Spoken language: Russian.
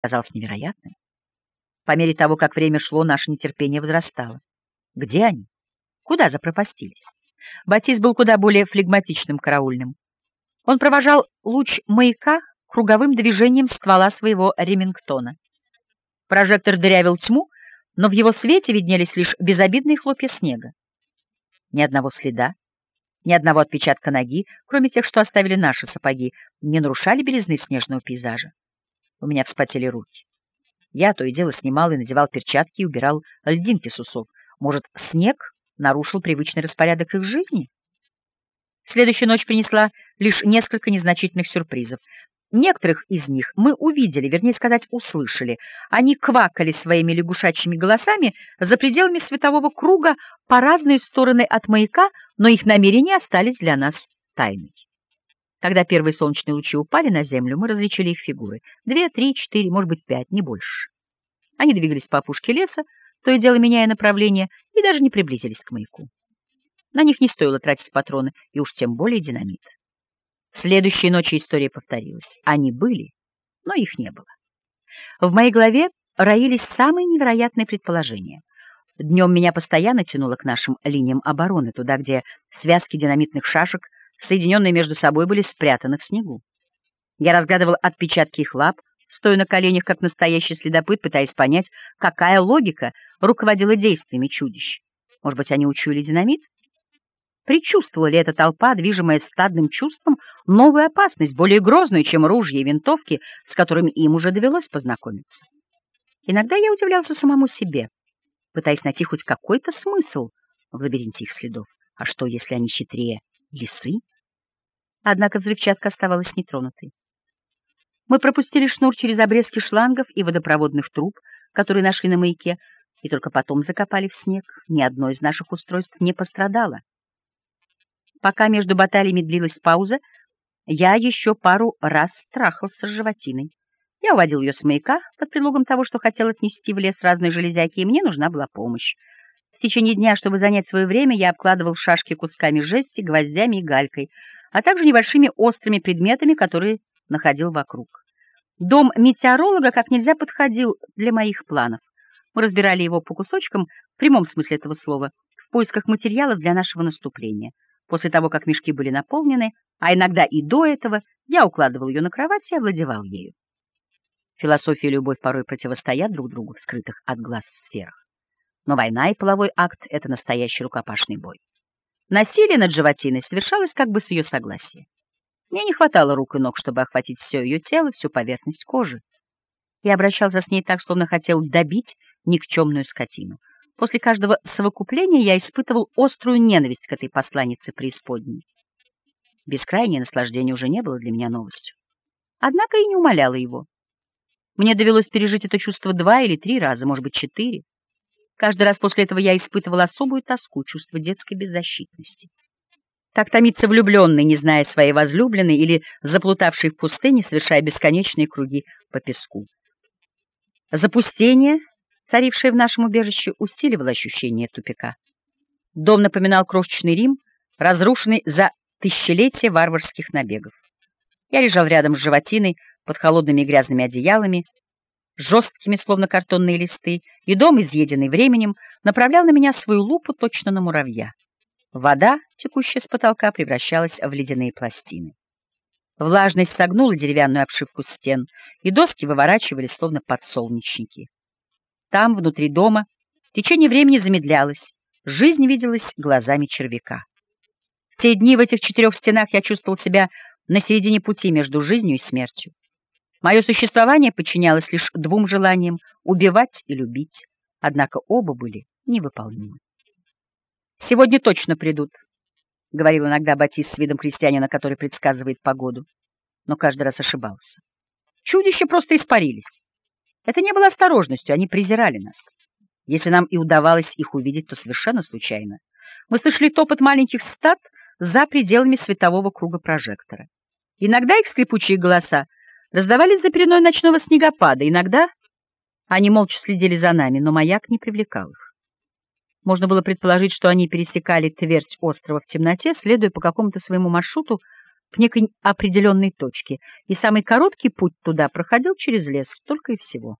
казалось невероятным. По мере того, как время шло, наше нетерпение возрастало. Где они? Куда запропастились? Батис был куда более флегматичным караульным. Он провожал луч маяка круговым движением ствола своего ремингтона. Прожектор дырявил тьму, но в его свете виднелись лишь безобидные хлопья снега. Ни одного следа, ни одного отпечатка ноги, кроме тех, что оставили наши сапоги, не нарушали белизны снежного пейзажа. У меня вспотели руки. Я то и дело снимал и надевал перчатки и убирал льдинки с усов. Может, снег нарушил привычный распорядок их жизни? Следующая ночь принесла лишь несколько незначительных сюрпризов. Некоторых из них мы увидели, вернее сказать, услышали. Они квакали своими лягушачьими голосами за пределами светового круга по разные стороны от маяка, но их намерения остались для нас тайной. Когда первые солнечные лучи упали на землю, мы различили их фигуры. Две, три, четыре, может быть, пять, не больше. Они двигались по опушке леса, то и дело меняя направление, и даже не приблизились к маяку. На них не стоило тратить патроны, и уж тем более динамит. Следующей ночи история повторилась. Они были, но их не было. В моей голове роились самые невероятные предположения. Днем меня постоянно тянуло к нашим линиям обороны, туда, где связки динамитных шашек — соединенные между собой, были спрятаны в снегу. Я разглядывал отпечатки их лап, стоя на коленях, как настоящий следопыт, пытаясь понять, какая логика руководила действиями чудищ. Может быть, они учуяли динамит? Причувствовала ли эта толпа, движимая стадным чувством, новую опасность, более грозную, чем ружья и винтовки, с которыми им уже довелось познакомиться? Иногда я удивлялся самому себе, пытаясь найти хоть какой-то смысл в лабиринте их следов. А что, если они хитрее лисы? Однако взрывчатка оставалась нетронутой. Мы пропустили шнур через обрезки шлангов и водопроводных труб, которые нашли на маяке, и только потом закопали в снег. Ни одно из наших устройств не пострадало. Пока между баталиями длилась пауза, я еще пару раз страхался с животиной. Я уводил ее с маяка под предлогом того, что хотел отнести в лес разные железяки, и мне нужна была помощь. В течение дня, чтобы занять свое время, я обкладывал шашки кусками жести, гвоздями и галькой — а также небольшими острыми предметами, которые находил вокруг. Дом метеоролога как нельзя подходил для моих планов. Мы разбирали его по кусочкам, в прямом смысле этого слова, в поисках материалов для нашего наступления. После того, как мешки были наполнены, а иногда и до этого, я укладывал ее на кровать и овладевал ею. Философия и любовь порой противостоят друг другу в скрытых от глаз сферах. Но война и половой акт — это настоящий рукопашный бой. Насилие над животиной совершалось как бы с ее согласия. Мне не хватало рук и ног, чтобы охватить все ее тело, всю поверхность кожи. Я обращался с ней так, словно хотел добить никчемную скотину. После каждого совокупления я испытывал острую ненависть к этой посланнице преисподней. Бескрайнее наслаждение уже не было для меня новостью. Однако и не умоляло его. Мне довелось пережить это чувство два или три раза, может быть, четыре. Каждый раз после этого я испытывала особую тоску, чувство детской беззащитности. Так томится влюбленный, не зная своей возлюбленной, или заплутавший в пустыне, совершая бесконечные круги по песку. Запустение, царившее в нашем убежище, усиливало ощущение тупика. Дом напоминал крошечный Рим, разрушенный за тысячелетия варварских набегов. Я лежал рядом с животиной, под холодными грязными одеялами, жесткими, словно картонные листы, и дом, изъеденный временем, направлял на меня свою лупу точно на муравья. Вода, текущая с потолка, превращалась в ледяные пластины. Влажность согнула деревянную обшивку стен, и доски выворачивали, словно подсолнечники. Там, внутри дома, течение времени замедлялось, жизнь виделась глазами червяка. В те дни в этих четырех стенах я чувствовал себя на середине пути между жизнью и смертью. Мое существование подчинялось лишь двум желаниям — убивать и любить, однако оба были невыполнимы. «Сегодня точно придут», — говорил иногда Батис с видом крестьянина, который предсказывает погоду, но каждый раз ошибался. Чудища просто испарились. Это не было осторожностью, они презирали нас. Если нам и удавалось их увидеть, то совершенно случайно. Мы слышали топот маленьких стад за пределами светового круга прожектора. Иногда их скрипучие голоса раздавались за переной ночного снегопада. Иногда они молча следили за нами, но маяк не привлекал их. Можно было предположить, что они пересекали твердь острова в темноте, следуя по какому-то своему маршруту, к некой определенной точке, и самый короткий путь туда проходил через лес, только и всего.